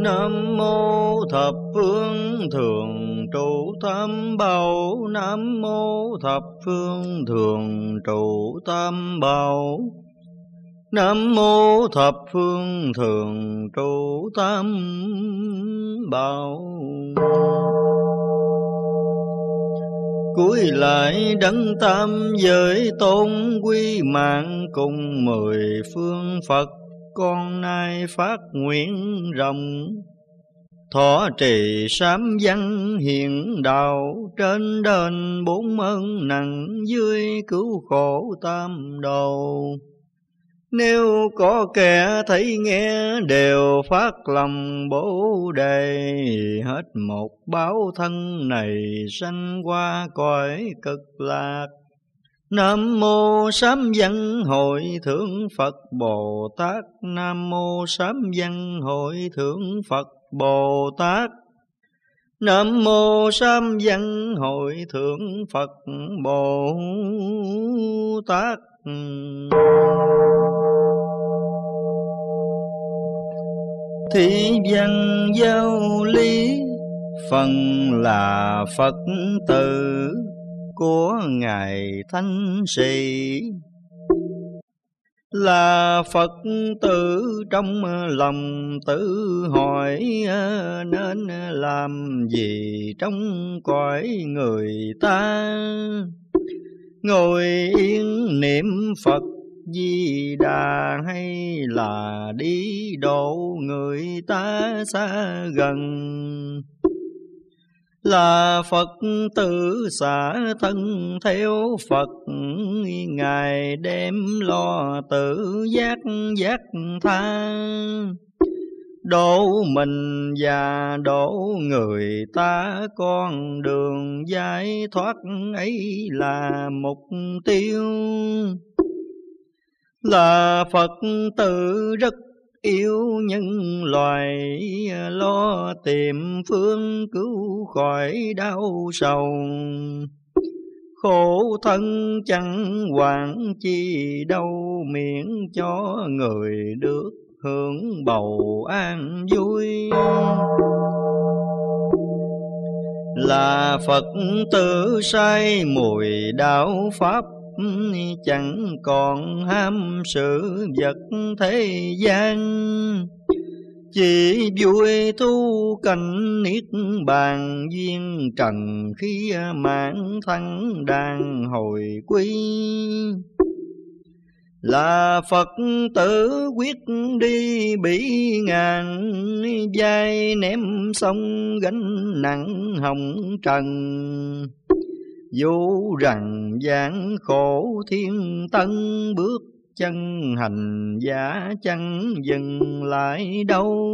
Nam mô thập phương thường trụ tam bảo. Nam mô thập phương thường trụ tam bảo. Nam mô thập phương thường trụ tam bảo. Cuối lại đấng tam giới tôn quy mạng cùng mười phương Phật, con nay phát nguyện rộng. Thọ trì sám văn hiện đạo Trên đền bốn ơn nặng dưới cứu khổ tam đầu. Nếu có kẻ thấy nghe, đều phát lòng bố đề. Hết một báo thân này sanh qua cõi cực lạc. Nam mô Sám Văn Hội Thượng Phật Bồ Tát. Nam mô Sám Văn Hội Thượng Phật Bồ Tát. Nam mô Sám Văn Hội Thượng Phật Bồ Tát. Thị văn giao lý, Phần là Phật tử của Ngài Thánh Sĩ. Là Phật tử trong lòng tự hỏi nên làm gì trong cõi người ta? Ngồi yên niệm Phật Di Đà hay là đi độ người ta xa gần. Là Phật tử xả thân theo Phật, Ngài đem lo tự giác giác tha. Độ mình và độ người ta con đường giải thoát ấy là mục tiêu. Là Phật tử rất yêu nhân loài ờ, lo tìm phương cứu khỏi đau sầu. Khổ thân chẳng quản chi đâu, miễn cho người được hưởng bầu an vui. Là phật tử say mùi đạo pháp chẳng còn ham sự vật thế gian. Chỉ vui thu cảnh niết bàn duyên trần khi mãn thân đang hồi quy. Là Phật tử quyết đi bị ngàn vai ném sông gánh nặng hồng trần vô rằng gian khổ thiên tân, bước chân hành giả chẳng dừng lại đâu?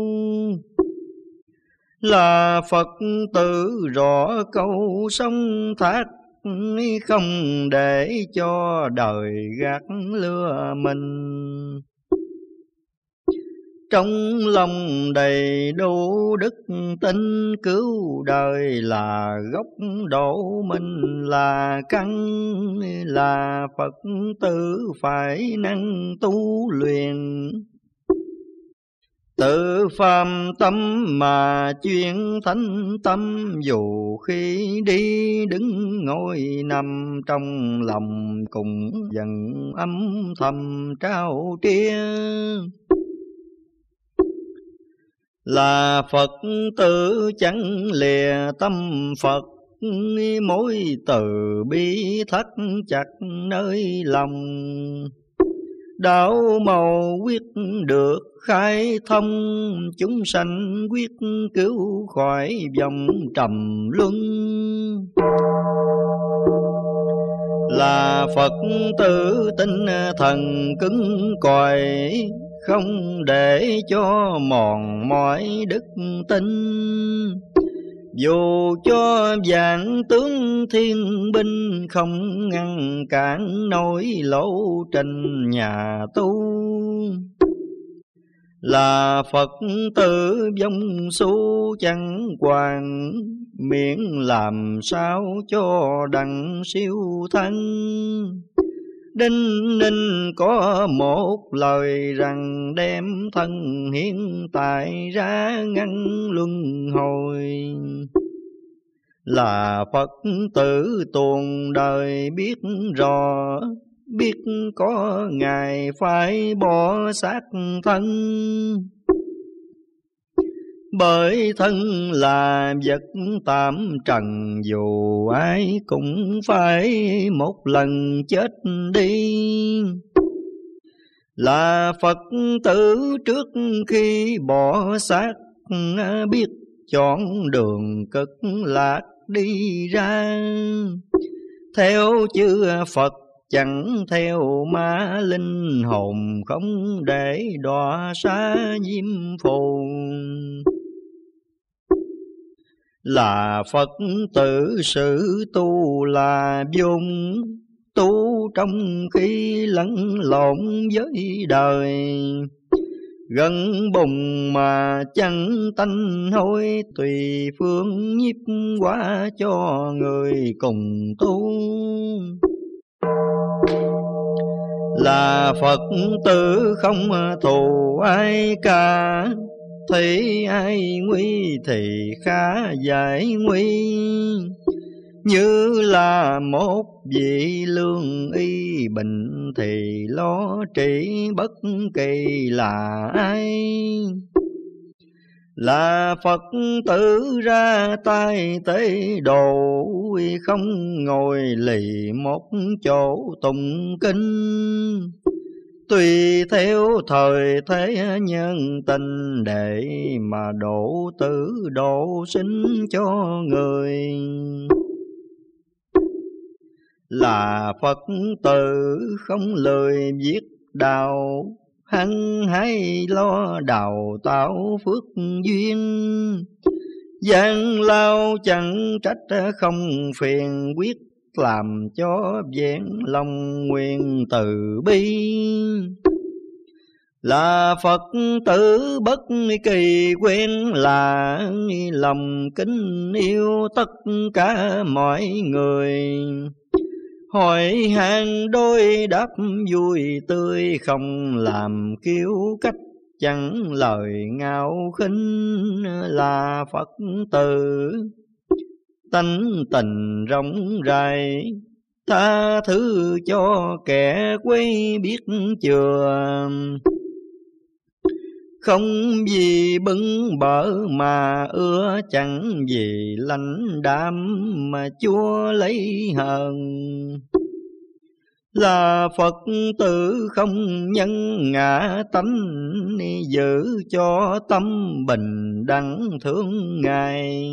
Là Phật tử rõ câu sông thác, không để cho đời gạt lừa mình trong lòng đầy đủ đức tin cứu đời là gốc độ mình là căn, là Phật tử phải năng tu luyện. Tự phàm tâm mà chuyên thánh tâm, Dù khi đi đứng ngồi nằm trong lòng Cùng dần âm thầm trao tria là Phật tử chẳng lìa tâm Phật, mối từ bi thắt chặt nơi lòng. Đạo màu quyết được khai thông, chúng sanh quyết cứu khỏi vòng trầm luân. Là Phật tử tinh thần cứng còi không để cho mòn mỏi đức tin. Dù cho vạn tướng thiên binh không ngăn cản nổi lỗ trình nhà tu, là Phật tử vong su chẳng hoàng miễn làm sao cho đặng siêu thân. Đinh ninh có một lời rằng đem thân hiện tại ra ngăn luân hồi. Là Phật tử tuồn đời biết rõ, biết có ngày phải bỏ xác thân bởi thân là vật tạm trần, dù ai cũng phải một lần chết đi. Là Phật tử trước khi bỏ xác, biết chọn đường cực lạc đi ra. Theo chư Phật, chẳng theo ma linh hồn không để đọa xa diêm phù là Phật tử sự tu là dung. Tu trong khi lẫn lộn với đời. Gần bùng mà chẳng tanh hôi, tùy phương nhiếp quá cho người cùng tu. Là Phật tử không thù ai cả. Thấy ai nguy thì khá giải nguy. Như là một vị lương y bệnh Thì lo trị bất kỳ là ai. Là Phật tử ra tay tế đồ không ngồi lì một chỗ tụng kinh tùy theo thời thế nhân tình để mà độ tử độ sinh cho người. Là Phật tử không lời viết đạo Hắn hay lo đào tạo phước duyên. Gian lao chẳng trách không phiền quyết làm cho vẹn lòng nguyện từ bi. Là Phật tử bất kỳ quên, là lòng kính yêu tất cả mọi người. Hỏi hàng đôi đáp vui tươi không làm kiêu cách, chẳng lời ngạo khinh là Phật tử tánh tình rộng rãi. Tha thứ cho kẻ quay biết chừa. Không vì bưng bở mà ưa chẳng vì lãnh đạm mà chúa lấy hờn. Là Phật tử không nhân ngã tánh, giữ cho tâm bình đẳng thương ngài.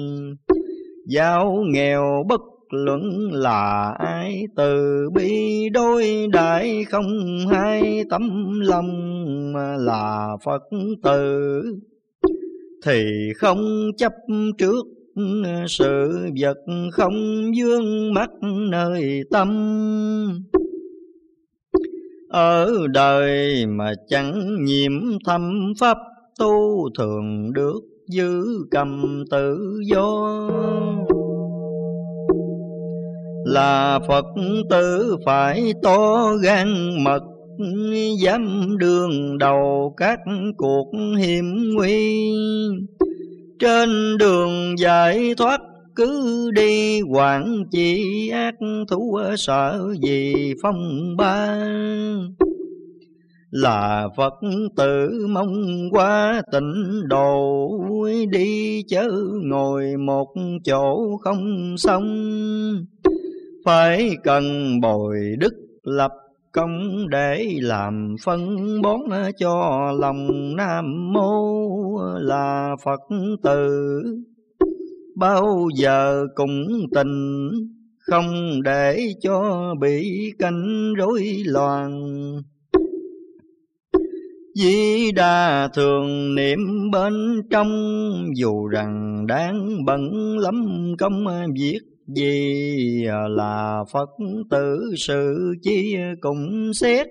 Giáo nghèo bất luận là ai, từ bi đôi đại không hai, tấm lòng là Phật tử. Thì không chấp trước sự vật, không dương mắt nơi tâm. Ở đời mà chẳng nhiễm thâm pháp tu thường được giữ cầm tự do. Là Phật tử phải to gan mật, dám đường đầu các cuộc hiểm nguy. Trên đường giải thoát cứ đi quản chỉ ác thú, sợ gì phong ba là Phật tử mong qua tịnh đồ đi chớ ngồi một chỗ không xong phải cần bồi đức lập công để làm phân bón cho lòng nam mô là Phật tử. Bao giờ cũng tình không để cho bị canh rối loạn. Di đà thường niệm bên trong Dù rằng đáng bận lắm công việc gì à, Là Phật tử sự chi cũng xét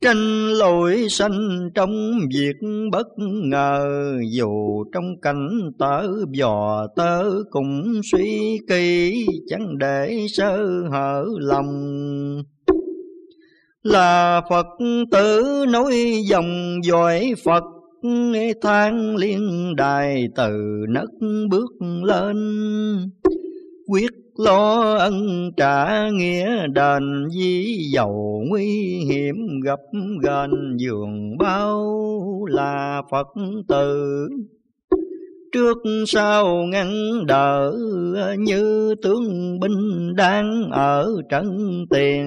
Tranh lỗi sanh trong việc bất ngờ, Dù trong cảnh tớ dò tớ cũng suy kỳ, Chẳng để sơ hở lòng. Là Phật tử nói dòng dõi Phật, than liên đài từ nấc bước lên, Quyết lo ân trả nghĩa đền di dầu nguy hiểm gặp gần giường bao là phật tử. Trước sau ngăn đỡ như tướng binh đang ở trận tiền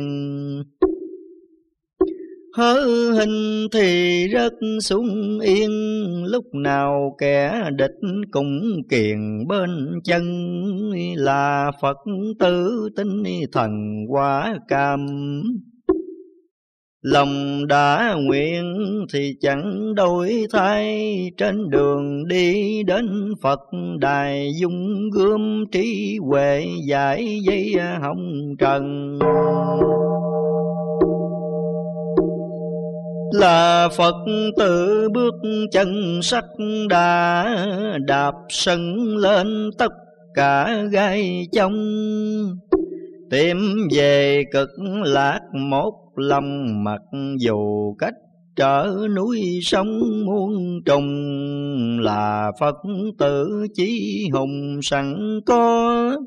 hớ hình thì rất sung yên, lúc nào kẻ địch cũng kiền bên chân. Là phật tử tinh thần quá cam. Lòng đã nguyện thì chẳng đổi thay. Trên đường đi đến Phật đài Dung, gươm trí huệ giải dây hồng trần. Là Phật tử bước chân sắc đã đạp sân lên tất cả gai trong tìm về cực lạc một lòng mặc dù cách trở núi sông muôn trùng. Là Phật tử chí hùng sẵn có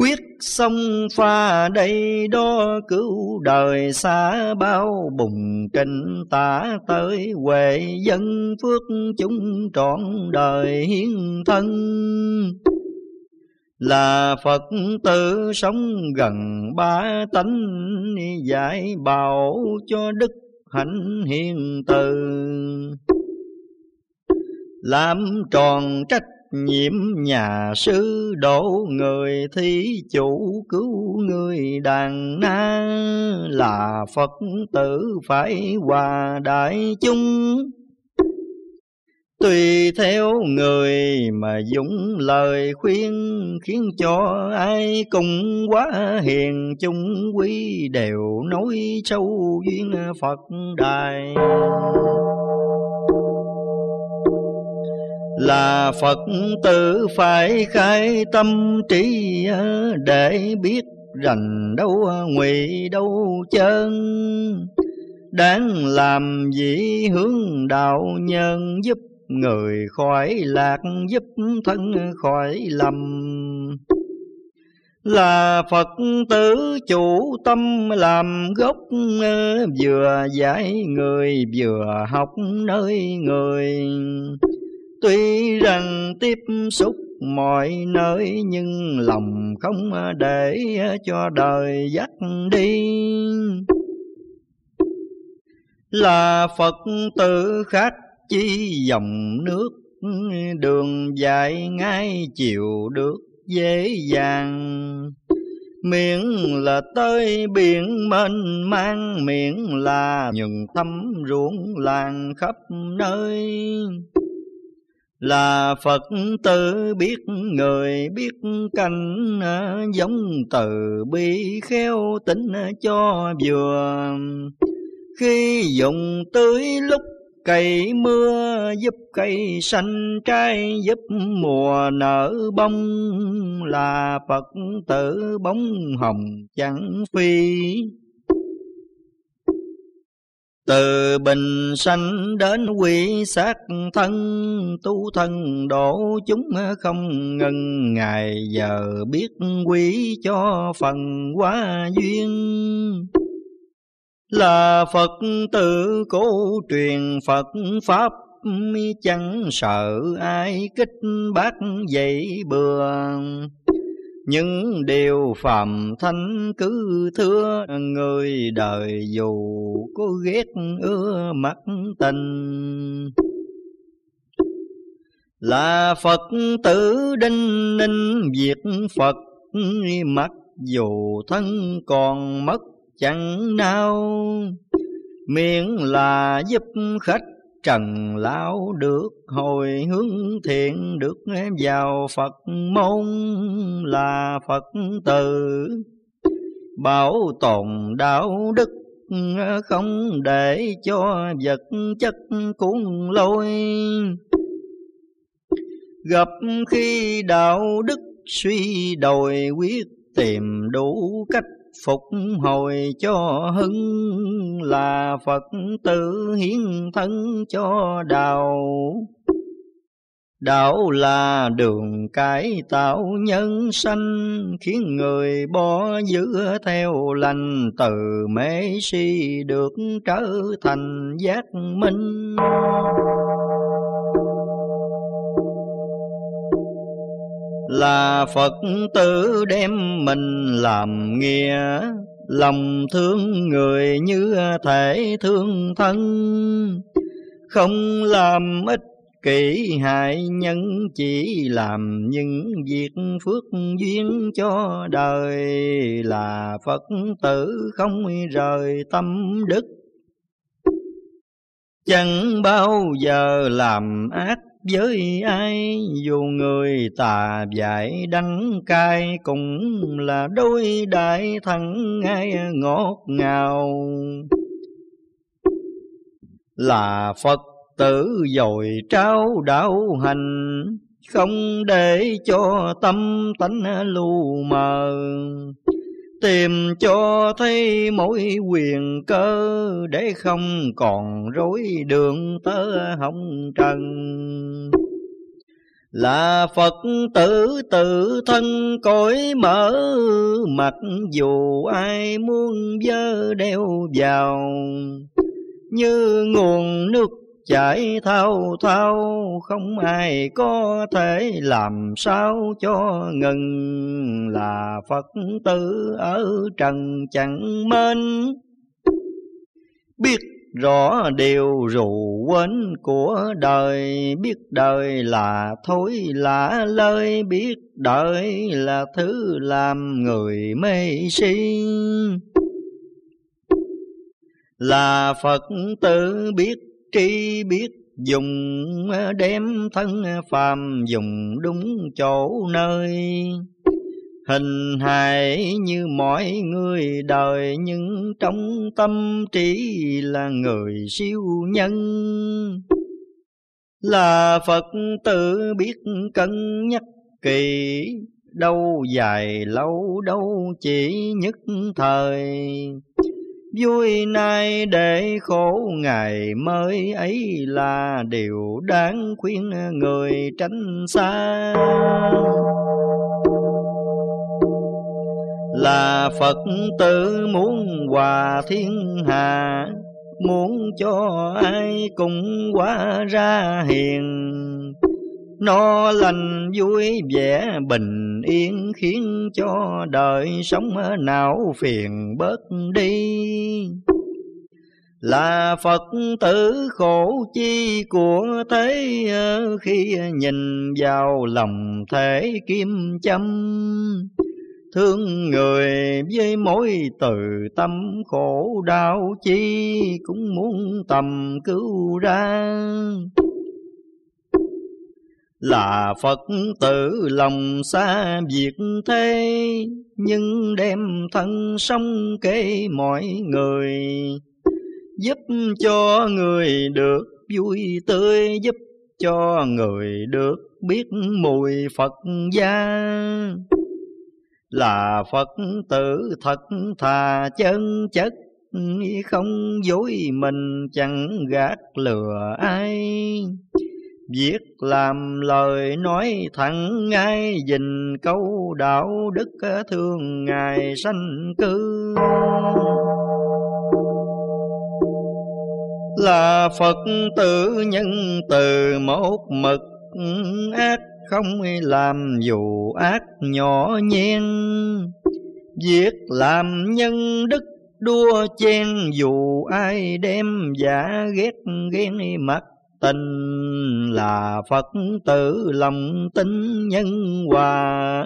Quyết sông pha đây đó, cứu đời xa bao bùng trình tả tới huệ dân phước chúng trọn đời hiến thân. Là Phật tử sống gần ba tánh, giải bảo cho đức hạnh hiền từ. Làm tròn trách nhiễm nhà sư độ người, thí chủ cứu người đàn na. Là Phật tử phải hòa đại chúng. Tùy theo người mà dũng lời khuyên, Khiến cho ai cùng quá hiền chung quý Đều nói sâu duyên Phật đài là Phật tử phải khai tâm trí ờ, để biết rành đâu ờ, ngụy đâu chân. Đáng làm gì hướng đạo nhân giúp người khỏi lạc, giúp thân khỏi lầm. Là Phật tử chủ tâm làm gốc ờ, vừa dạy người, vừa học nơi người. Tuy rằng tiếp xúc mọi nơi nhưng lòng không để cho đời dắt đi. Là Phật tử khác chi dòng nước, đường dài ngay chiều được dễ dàng. Miệng là tới biển mênh mang, miệng là nhường thăm ruộng làng khắp nơi là Phật tử biết người, biết cảnh à, giống từ bi khéo tính cho vừa. Khi dùng tưới lúc cây mưa, giúp cây xanh trái giúp mùa nở bông. Là Phật tử bóng hồng chẳng phi từ bình sanh đến quy sát thân, Tu thân độ chúng không ngần. Ngày giờ biết quý cho phần quá duyên. Là Phật tử cố truyền Phật Pháp, Chẳng sợ ai kích bác dậy bừa những điều phạm thanh cứ thưa, người đời dù có ghét ưa mắt tình. Là phật tử đinh ninh, việc phật mặc dù thân còn mất chẳng nào. Miệng là giúp khách trần lão được hồi hướng thiện, được vào Phật môn là Phật tử bảo tồn đạo đức không để cho vật chất cuốn lôi. Gặp khi đạo đức suy đồi, quyết tìm đủ cách phục hồi cho hưng là Phật tử hiến thân cho đạo. Đạo là đường cải tạo nhân sanh, khiến người bỏ giữ theo lành từ mê si được trở thành giác minh. Là Phật tử đem mình làm nghĩa, lòng thương người như thể thương thân. Không làm ích kỷ hại nhân, chỉ làm những việc phước duyên cho đời là Phật tử không rời tâm đức. Chẳng bao giờ làm ác với ai dù người tà dại đắng cay cũng là đôi đại thằng ai ngọt ngào. Là phật tử dồi trao đạo hành, không để cho tâm tánh lu mờ tìm cho thấy mỗi quyền cơ để không còn rối đường tơ hồng trần. Là Phật tử tự thân cõi mở mặc dù ai muốn dơ đeo vào, như nguồn nước chạy thao thao, không ai có thể làm sao cho ngừng. Là Phật tử ở trần chẳng mến biết rõ điều rủ quên của đời, biết đời là thối lạ lời biết đời là thứ làm người mê si. Là phật tử biết tri biết dùng ờ, đem thân ờ, phàm dùng đúng chỗ nơi. Hình hài như mọi người đời, nhưng trong tâm trí là người siêu nhân. Là phật tử biết cân nhắc kỳ đâu dài lâu đâu chỉ nhất thời. Vui nay để khổ ngày mới ấy là điều đáng khuyên người tránh xa. Là Phật tử muốn hòa thiên hạ, Muốn cho ai cũng hóa ra hiền nó lành vui vẻ bình yên khiến cho đời sống não phiền bớt đi. Là Phật tử khổ chi của thế ờ, khi nhìn vào lòng thể kim châm, thương người với mỗi từ tâm khổ đau chi cũng muốn tầm cứu ra là Phật tử lòng xa việc thế, nhưng đem thân sống kế mọi người, giúp cho người được vui tươi, giúp cho người được biết mùi Phật gia. Là Phật tử thật thà chân chất, không dối mình chẳng gạt lừa ai việc làm lời nói thẳng ngay, dình câu đạo đức ờ, thương Ngài sanh cư. Là Phật tử nhân từ một mực, ác không làm dù ác nhỏ nhen. Việc làm nhân đức đua chen, dù ai đem giả ghét ghen mặt tình là Phật tử lòng tính nhân hòa.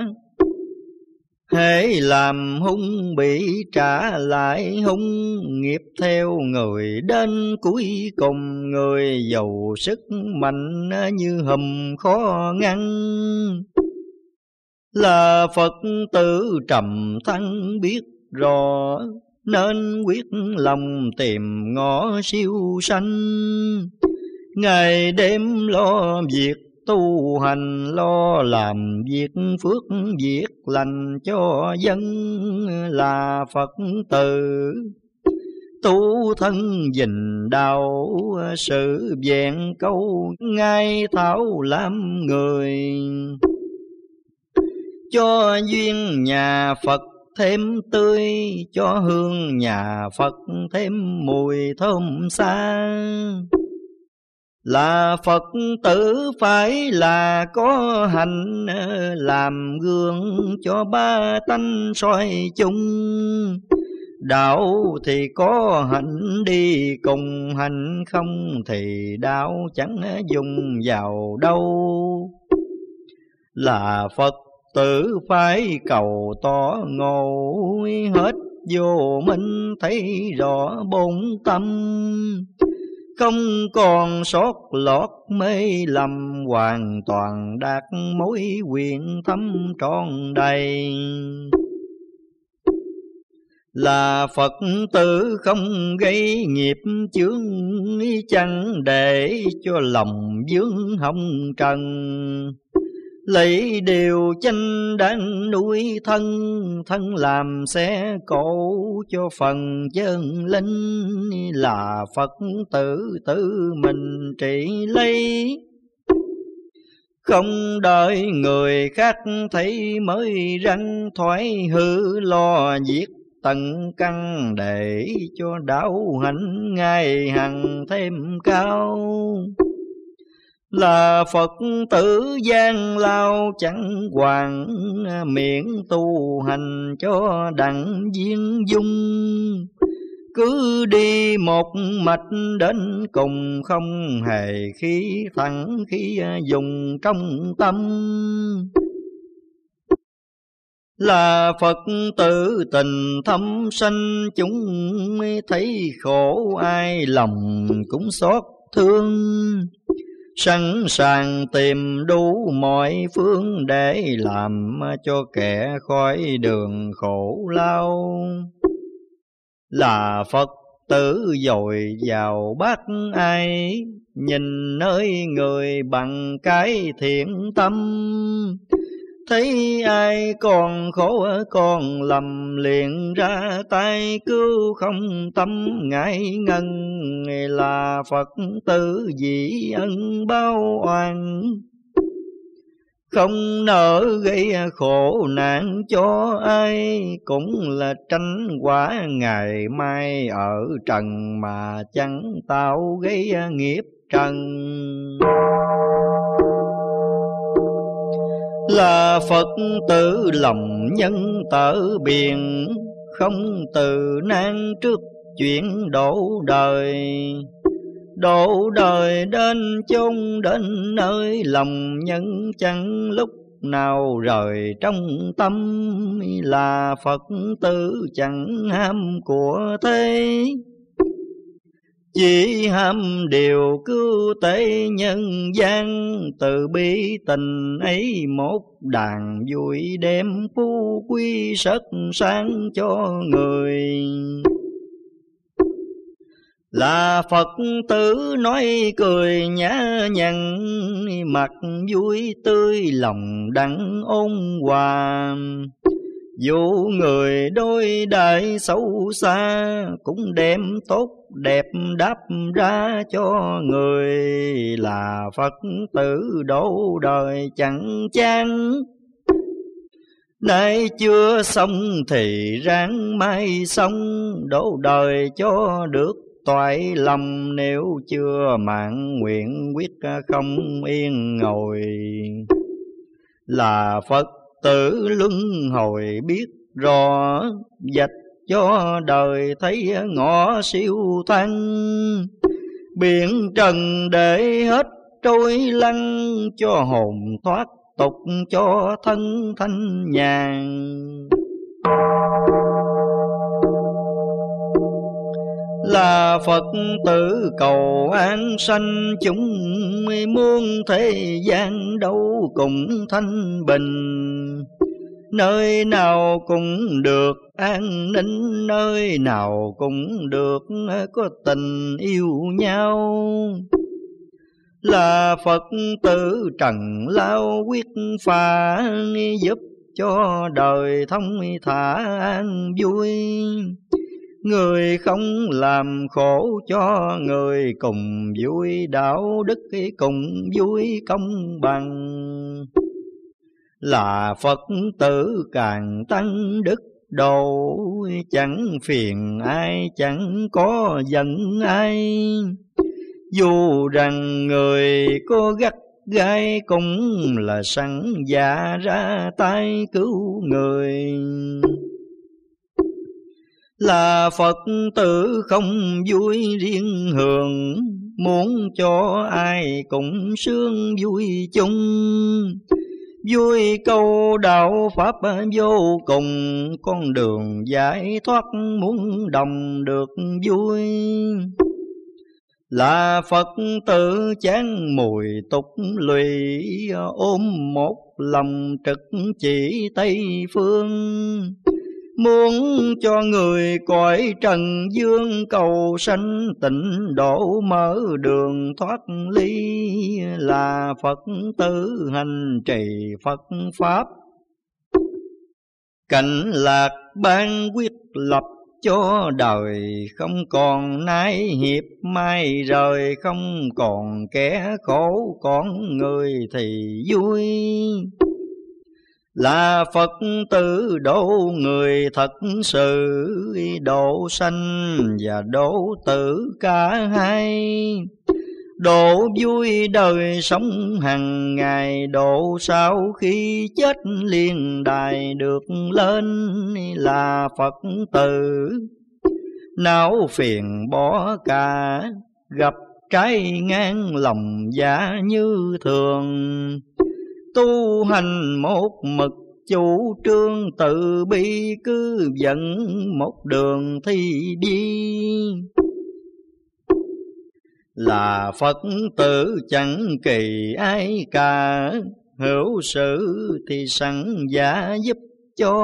Hễ làm hung bị trả lại hung, nghiệp theo người đến cuối cùng người giàu sức mạnh như hầm khó ngăn. Là Phật tử trầm thăng biết rõ, nên quyết lòng tìm ngõ siêu sanh. Ngày đêm lo việc tu hành, lo làm việc, phước việc lành cho dân là Phật tử. Tu thân dình đạo, sự vẹn câu ngay thảo làm người. Cho duyên nhà Phật thêm tươi, cho hương nhà Phật thêm mùi thơm xa là Phật tử phải là có hành, làm gương cho ba tánh soi chung. Đạo thì có hạnh, đi cùng hành, không thì đạo chẳng dùng vào đâu. Là Phật tử phải cầu tỏ ngộ hết vô minh thấy rõ bốn tâm không còn sót lọt mê lầm, hoàn toàn đạt mối nguyện thâm tròn đầy. Là Phật tử không gây nghiệp chướng, chẳng để cho lòng vướng hồng trần lấy điều chanh đang nuôi thân thân làm xe cổ cho phần chân linh. Là phật tử tử mình trị lấy. Không đợi người khác thấy mới răng thoái hư, lo diệt tận căn để cho đạo hạnh ngày hằng thêm cao là Phật tử gian lao chẳng hoàng miệng tu hành cho đặng viên dung. Cứ đi một mạch đến cùng không hề khí thẳng khi dùng trong tâm. Là Phật tử tình thâm sanh, chúng thấy khổ, ai lòng cũng xót thương sẵn sàng tìm đủ mọi phương để làm cho kẻ khỏi đường khổ lao. Là phật tử dồi vào bác ai, nhìn nơi người bằng cái thiện tâm. Thấy ai còn khổ, còn lầm liền ra tay. Cứu không tâm, ngại ngân là Phật tử dị ân bao oan. Không nỡ gây khổ nạn cho ai, cũng là tránh quả ngày mai ở trần mà chẳng tạo gây nghiệp trần là Phật tử lòng nhân tở biển Không từ nan trước chuyện đổ đời. Đổ đời đến chung đến nơi lòng nhân chẳng lúc nào rời trong tâm. Là Phật tử chẳng ham của thế chỉ ham điều cứu tế nhân gian, Từ bi tình ấy một đàn vui đem phú quý sắc sáng cho người. Là Phật tử nói cười nhã nhặn, Mặt vui tươi, lòng đắng ôn hòa dù người đôi đại xấu xa Cũng đem tốt đẹp đáp ra cho người Là Phật tử đổ đời chẳng chán. Nay chưa xong thì ráng mai xong, Đổ đời cho được toại lòng. Nếu chưa mạng nguyện quyết không yên ngồi, Là Phật tử luân hồi biết rõ dạch cho đời thấy ngõ siêu thanh biển trần để hết trôi lăn cho hồn thoát tục cho thân thanh nhàn. Là Phật tử cầu an sanh chúng muôn thế gian đâu cùng thanh bình Nơi nào cũng được an ninh, nơi nào cũng được có tình yêu nhau. Là Phật tử trần lao quyết phá, giúp cho đời thông thả an vui. Người không làm khổ cho người cùng vui, đạo đức cùng vui công bằng. Là Phật tử càng tăng đức độ, chẳng phiền ai, chẳng có giận ai. Dù rằng người có gắt gai cũng là sẵn dạ ra tay cứu người là Phật tử không vui riêng hưởng muốn cho ai cũng sướng vui chung Vui câu đạo Pháp vô cùng, Con đường giải thoát muốn đồng được vui. Là Phật tử chán mùi tục lụy, Ôm một lòng trực chỉ Tây Phương. Muốn cho người cõi trần dương cầu sanh tịnh độ mở đường thoát ly là Phật tử hành trì Phật Pháp. Cảnh lạc ban quyết lập cho đời không còn nái hiệp, mai rời không còn kẻ khổ còn người thì vui là Phật tử độ người thật sự, độ sanh và độ tử cả hai. Độ vui đời sống hàng ngày, độ sau khi chết liên đài được lên là Phật tử. Não phiền bỏ cả, gặp trái ngang lòng giả như thường tu hành một mực, chủ trương tự bi cứ dẫn một đường thi đi. Là phật tử chẳng kỳ ai cả, hữu sự thì sẵn giả giúp cho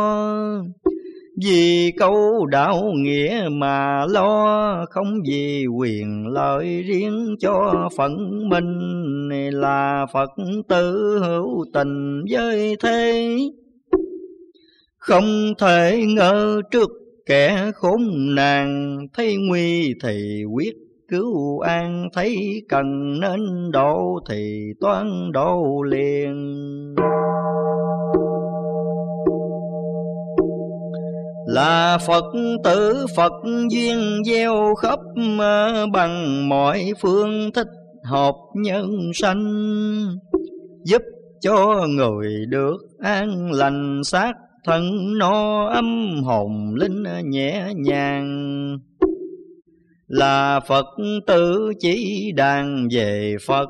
vì câu đạo nghĩa mà lo, Không vì quyền lợi riêng cho phận mình, Là Phật tử hữu tình với thế. Không thể ngờ trước kẻ khốn nạn, Thấy nguy thì quyết cứu an, Thấy cần nên độ thì toán độ liền. Là Phật, tử Phật, duyên gieo khắp bằng, mọi phương thích hợp nhân sanh. Giúp cho người được an lành, xác thân no âm hồn linh nhẹ nhàng. Là Phật, tử chỉ đàn về Phật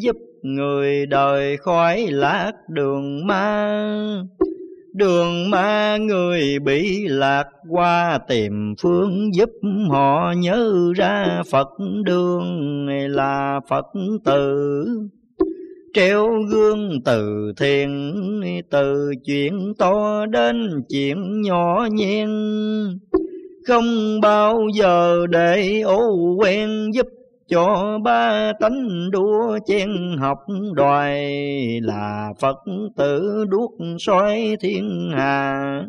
giúp người đời khỏi lạc đường ma. Đường ma người bị lạc qua tìm phương giúp họ nhớ ra Phật đường là Phật tử. Treo gương từ thiền, từ chuyện to đến chuyện nhỏ nhen. Không bao giờ để ô quen giúp cho ba tánh đua chen học đoài là Phật tử đuốc soi thiên hà.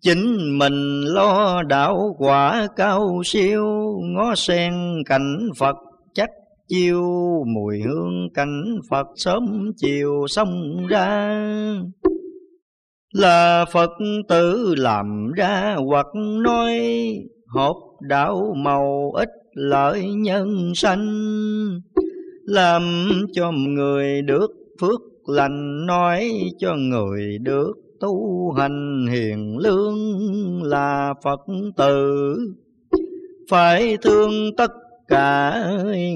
Chính mình lo đạo quả cao siêu, ngó sen cảnh Phật chắc chiêu, mùi hương cảnh Phật sớm chiều xong ra. Là Phật tử làm ra hoặc nói hộp đạo màu ít lợi nhân sanh, làm cho người được phước lành, nói cho người được tu hành hiền lương là Phật tử. Phải thương tất cả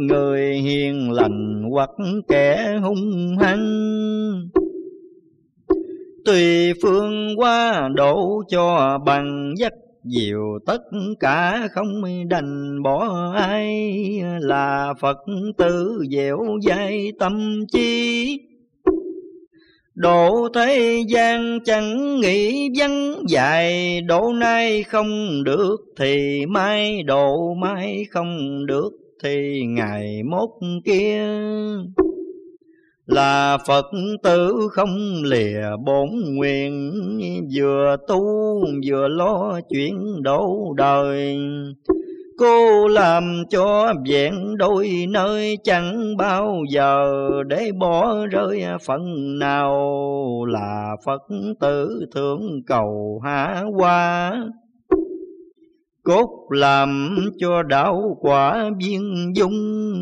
người hiền lành hoặc kẻ hung hăng. Tùy phương qua độ cho bằng dắt diệu tất cả không đành bỏ ai là Phật tử dẻo dai tâm chi Độ thế gian chẳng nghĩ vắng dài, Độ nay không được thì mai, độ mai không được thì ngày mốt kia. Là Phật tử không lìa bổn nguyện, Vừa tu vừa lo chuyện đổ đời. Cô làm cho vẹn đôi nơi chẳng bao giờ để bỏ rơi phần nào là Phật tử thượng cầu hạ qua. Cốt làm cho đạo quả viên dung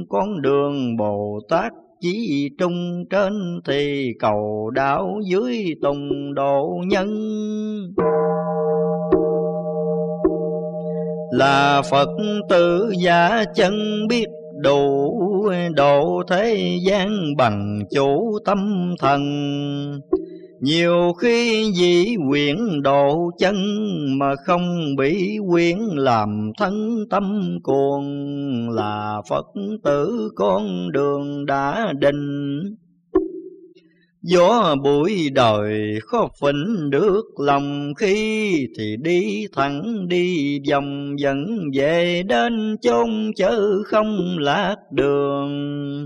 con đường Bồ Tát chỉ trung trên thì cầu đạo dưới tùng độ nhân. Là Phật tử giả chân biết đủ độ thế gian bằng chủ tâm thần nhiều khi dĩ quyển độ chân mà không bị quyển làm thân tâm cuồng là Phật tử con đường đã định. Gió bụi đời khó phỉnh được lòng khi Thì đi thẳng đi vòng dẫn về đến chốn chớ không lạc đường.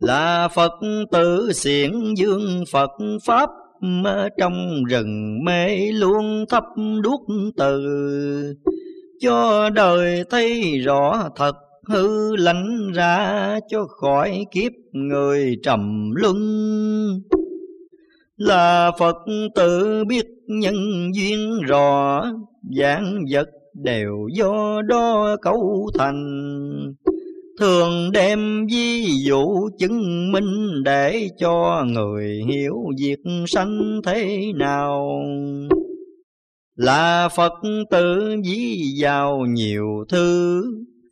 Là Phật tử xiển dương Phật Pháp Trong rừng mê luôn thấp đuốc từ. Cho đời thấy rõ thật, hư lánh ra cho khỏi kiếp người trầm luân. Là Phật tử biết nhân duyên rõ giảng vật đều do đó cấu thành thường đem ví dụ chứng minh để cho người hiểu việc sanh thế nào. Là Phật tử ví vào nhiều thứ,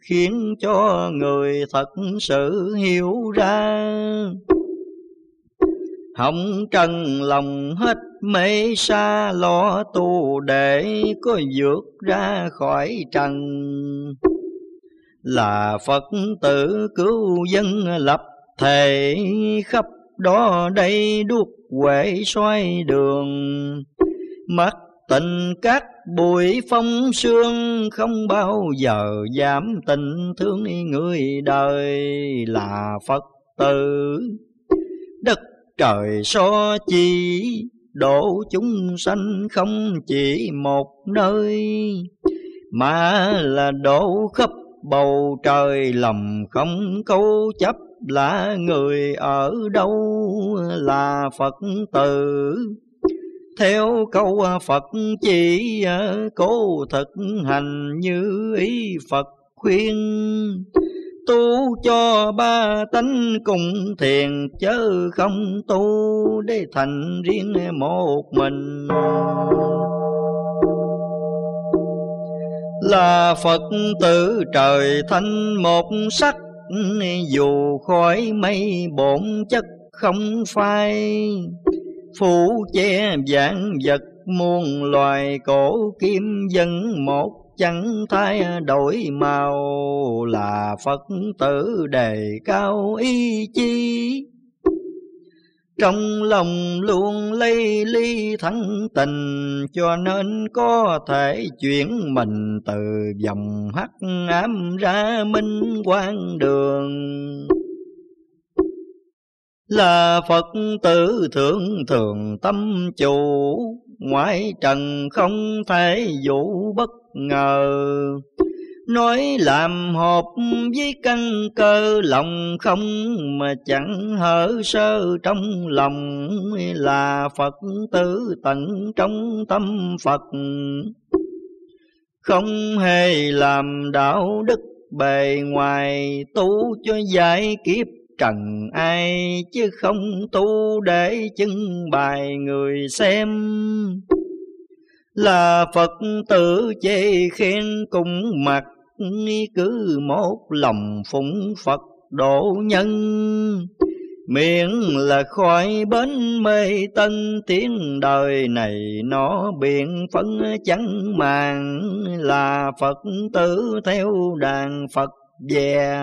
khiến cho người thật sự hiểu ra. Không trần lòng hết mê xa lo tu để có vượt ra khỏi trần. Là Phật tử cứu dân lập thể khắp đó đây đuốc quệ xoay đường Mắt tình các bụi phong sương không bao giờ giảm tình thương người đời là Phật tử. Đất trời so chi, độ chúng sanh không chỉ một nơi, mà là độ khắp bầu trời lầm không câu chấp là người ở đâu là Phật tử. Theo câu Phật chỉ ờ, cố thực hành như ý Phật khuyên. Tu cho ba tánh cùng thiền, chớ không tu để thành riêng một mình là Phật tử trời thanh một sắc, dù khói mây bổn chất không phai Phủ che dạng vật muôn loài cổ, kim dân một chẳng thay đổi màu là Phật tử đề cao ý chí. Trong lòng luôn lây ly thắng tình Cho nên có thể chuyển mình từ dòng hắc ám ra minh quang đường là Phật tử thượng thường tâm chủ, ngoại trần không thể vũ bất ngờ. Nói làm hộp với căn cơ, lòng không mà chẳng hở sơ trong lòng là Phật tử tận trong tâm Phật. Không hề làm đạo đức bề ngoài tu cho giải kiếp trần ai, chứ không tu để trưng bài người xem là Phật tử chê khen cũng mặt cứ một lòng phụng Phật độ nhân. Miệng là khỏi bến mê tân, tiếng đời này nó biện phân chẳng màng. Là Phật tử theo đàn Phật về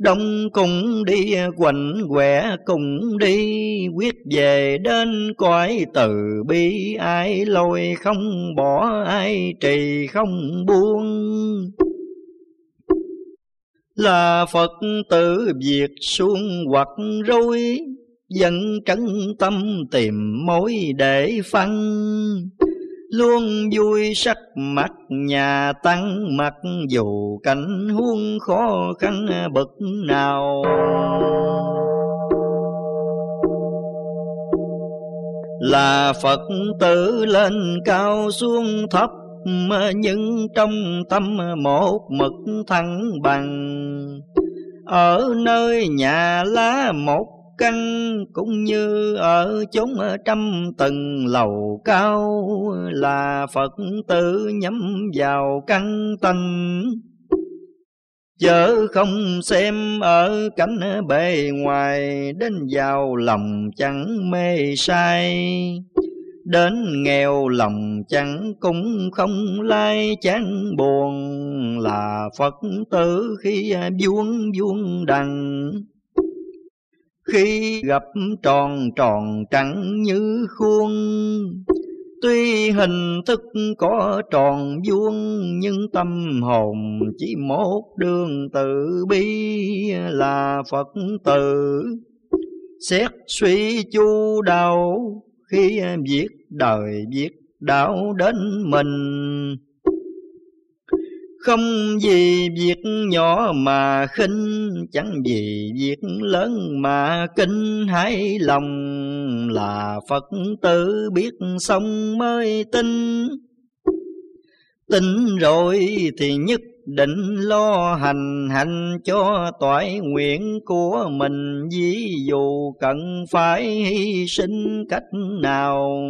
Đông cùng đi quạnh quẻ cùng đi. Quyết về đến cõi từ bi, Ai lôi không bỏ, ai trì không buông. Là Phật tử việc xuống hoặc rối Dân trấn tâm tìm mối để phân Luôn vui sắc mặt, nhà tăng mặt, Dù cảnh huống khó khăn, bậc nào? Là Phật tử lên cao xuống thấp, Nhưng trong tâm một mực thăng bằng. Ở nơi nhà lá một căn cũng như ở chốn trăm tầng lầu cao là Phật tử nhắm vào căn tanh chớ không xem ở cảnh bề ngoài đến vào lòng chẳng mê sai. Đến nghèo lòng chẳng cũng không lai chán buồn là Phật tử khi vuông vuông đằng khi gặp tròn tròn trắng như khuôn. Tuy hình thức có tròn vuông, Nhưng tâm hồn chỉ một đường tự bi là Phật tử. Xét suy chu đầu khi viết đời viết đạo đến mình không vì việc nhỏ mà khinh, Chẳng vì việc lớn mà kinh. Hãi lòng Là Phật tử biết xong mới tin. Tin rồi thì nhất định lo hành hành cho toại nguyện của mình. Ví dụ cần phải hy sinh cách nào?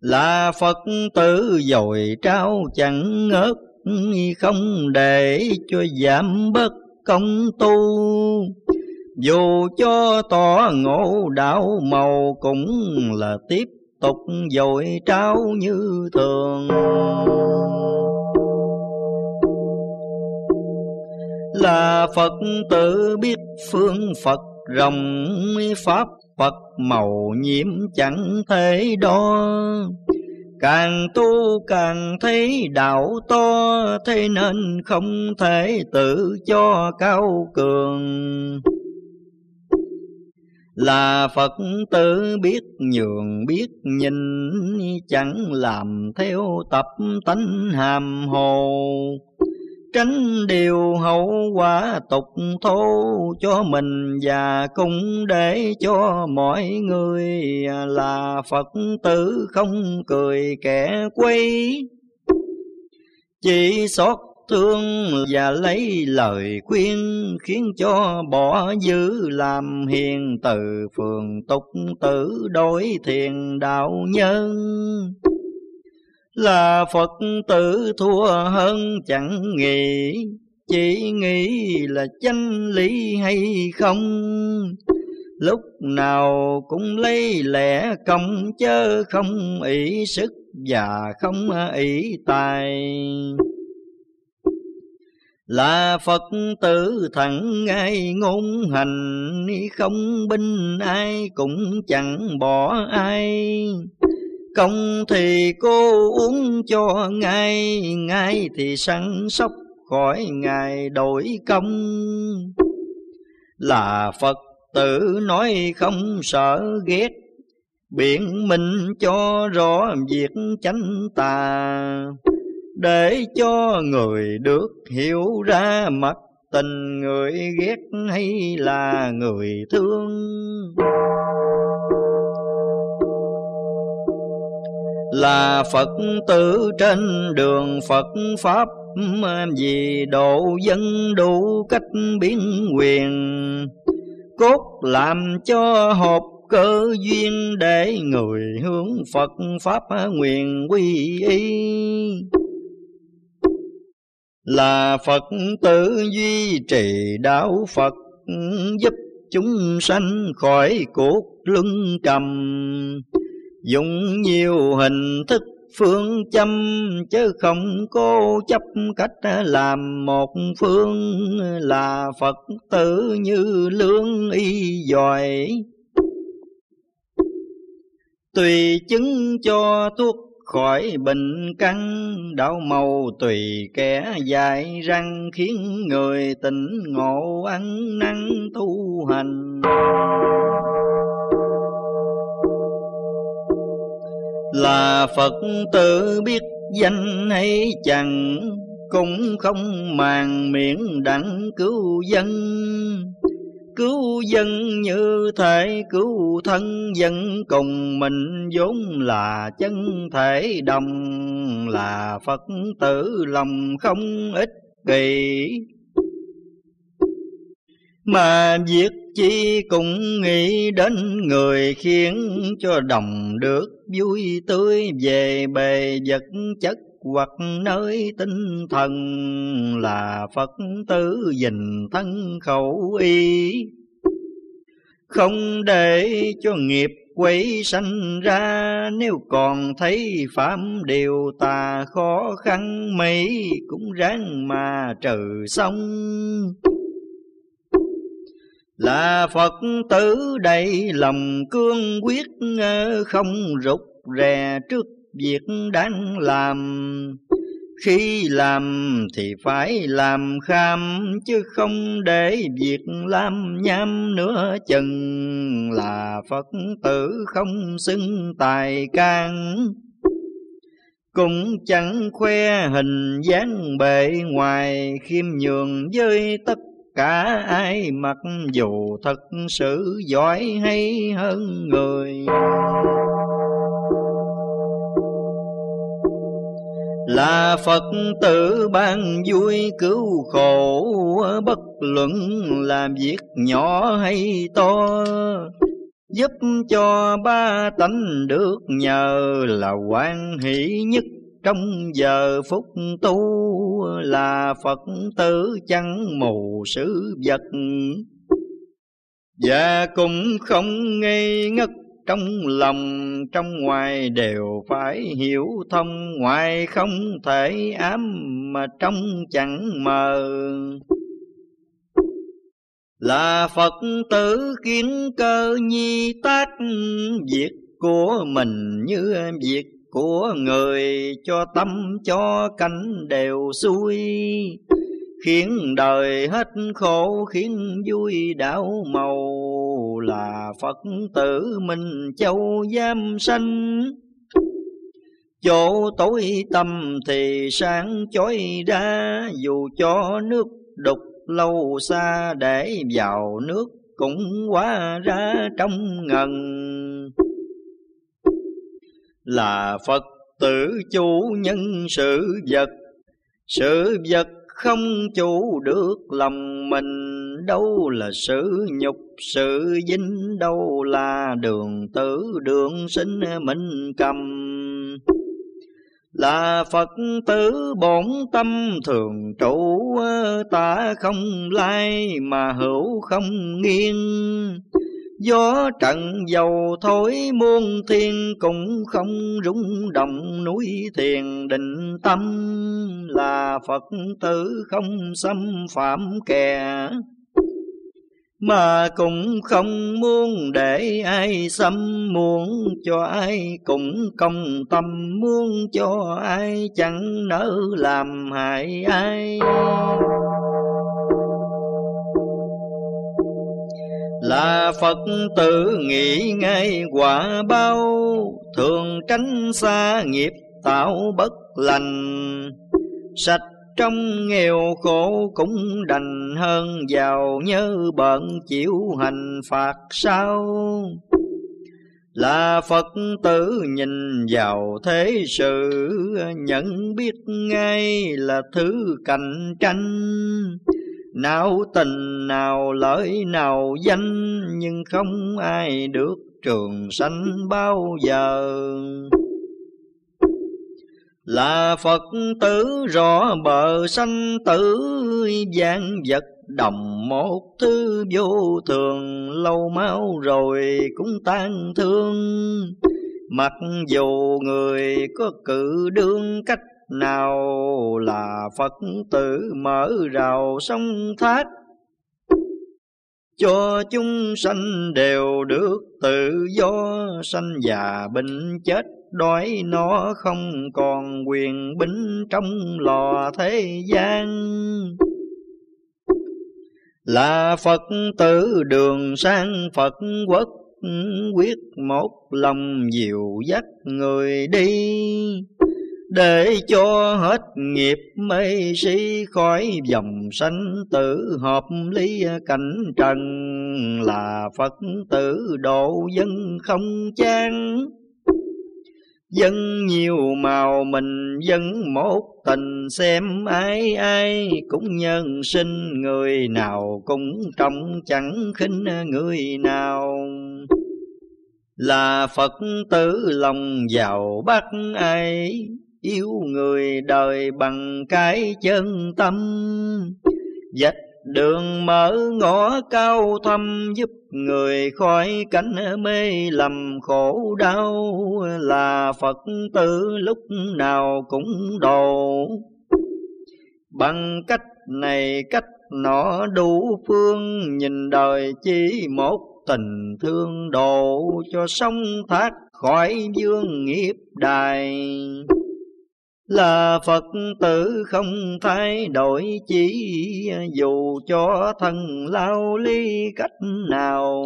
Là Phật tử dồi trao chẳng ngớt, Không để cho giảm bất công tu. Dù cho tỏ ngộ đạo màu Cũng là tiếp tục dồi trao như thường. Là Phật tử biết phương Phật rộng, Pháp Phật màu nhiễm chẳng thể đo. Càng tu càng thấy đạo to, Thế nên không thể tự cho cao cường. Là Phật tử biết nhường, biết nhìn, Chẳng làm theo tập tánh hàm hồ tránh điều hậu quả tục thô cho mình và cũng để cho mọi người là Phật tử không cười kẻ quay chỉ xót thương và lấy lời khuyên khiến cho bỏ dữ làm hiền từ, phường tục tử đối thiền đạo nhân là Phật tử thua hơn chẳng nghĩ Chỉ nghĩ là chân lý hay không? Lúc nào cũng lấy lẽ công chớ không ý sức và không ý tài. Là Phật tử thẳng ngay ngôn hành, Không binh ai cũng chẳng bỏ ai. Công thì cô uống cho ngay, ngay thì săn sóc khỏi ngài đổi công. Là Phật tử nói không sợ ghét, biện minh cho rõ việc chánh tà, để cho người được hiểu ra mặt tình người ghét hay là người thương là Phật tử trên đường Phật Pháp vì độ dân đủ cách biến quyền. Cốt làm cho hộp cơ duyên để người hướng Phật Pháp nguyện quy y. Là Phật tử duy trì đạo Phật, giúp chúng sanh khỏi cuộc luân trầm dùng nhiều hình thức phương châm, chứ không cố chấp cách làm một phương là Phật tử như lương y giỏi. Tùy chứng cho thuốc khỏi bệnh căn đau màu tùy kẻ dài răng khiến người tỉnh ngộ ăn năn tu hành là Phật tử biết danh hay chẳng cũng không màng miệng đặng cứu dân. Cứu dân như thể cứu thân dân, cùng mình vốn là chân thể đồng, là Phật tử lòng không ích kỳ mà việc chi cũng nghĩ đến người khiến cho đồng được vui tươi về bề vật chất hoặc nơi tinh thần là Phật tử dình thân khẩu y. Không để cho nghiệp quấy sanh ra, Nếu còn thấy phạm điều tà khó khăn, mấy Cũng ráng mà trừ xong là Phật tử đầy lòng cương quyết ờ, Không rụt rè trước việc đang làm. Khi làm thì phải làm kham, chứ không để việc làm nham nữa chừng. Là phật tử không xưng tài can. Cũng chẳng khoe hình dáng bề ngoài khiêm nhường với tất cả ai mặc dù thật sự giỏi hay hơn người. Là Phật tử ban vui cứu khổ, bất luận làm việc nhỏ hay to, giúp cho ba tánh được nhờ là quan hỷ nhất trong giờ phút tu là Phật tử chẳng mù sự vật. Và cũng không ngây ngất trong lòng, trong ngoài đều phải hiểu thông, ngoài không thể ám mà trong chẳng mờ. Là Phật tử kiến cơ nhi tác, việc của mình như việc của người cho tâm cho cánh đều xuôi khiến đời hết khổ khiến vui đảo màu là Phật tử Minh Châu giam sanh. Chỗ tối tâm thì sáng chói ra, dù cho nước đục lâu xa để vào nước cũng quá ra trong ngần. Là Phật tử chủ nhân sự vật, sự vật không chủ được lòng mình đâu là sự nhục sự dính đâu là đường tử đường sinh minh cầm. Là Phật tử bổn tâm thường trụ ta không lai mà hữu không nghiêng. Gió trận dầu thối muôn thiên cũng không rung động. Núi thiền định tâm là Phật tử không xâm phạm kẻ. Mà cũng không muốn để ai xâm, muốn cho ai cũng công tâm, muốn cho ai chẳng nỡ làm hại ai. Là Phật tử nghĩ ngay quả bao thường tránh xa nghiệp tạo bất lành. Sạch trong nghèo khổ cũng đành hơn giàu nhớ bận chịu hành phạt sao. Là Phật tử nhìn vào thế sự, nhận biết ngay là thứ cạnh tranh nào tình nào, lợi nào, danh, nhưng không ai được trường sanh bao giờ. Là Phật tử rõ bờ sanh tử gian vật đồng một thứ vô thường. Lâu máu rồi cũng tan thương, Mặc dù người có cự đương cách nào là Phật tử mở rào sông thác, cho chúng sanh đều được tự do sanh già bệnh chết. Đói nó không còn quyền bính trong lò thế gian. Là Phật tử đường sang Phật quốc, quyết một lòng dịu dắt người đi để cho hết nghiệp mê si, khỏi dòng sanh tử, hợp lý cảnh trần là Phật tử độ dân không chán Dân nhiều màu mình dân một tình, xem ai ai cũng nhân sinh, người nào cũng trọng chẳng khinh người nào. Là Phật tử lòng giàu bắt ai yêu người đời bằng cái chân tâm. Dạch đường mở ngõ cao thâm, giúp người khỏi cảnh mê lầm khổ đau. Là Phật tử lúc nào cũng đồ. Bằng cách này cách nọ đủ phương, nhìn đời chỉ một tình thương độ, cho sông thác khỏi dương nghiệp đài là Phật tử không thay đổi chỉ, dù cho thân lao ly cách nào.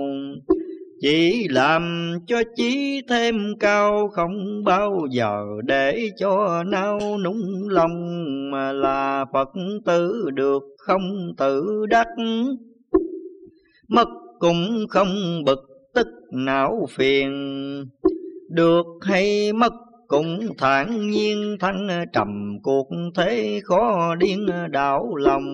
Chỉ làm cho chí thêm cao không bao giờ để cho nao núng lòng mà là Phật tử được không tự đắc. Mất cũng không bực tức não phiền, được hay mất cũng thản nhiên thanh trầm cuộc thế khó điên đảo lòng.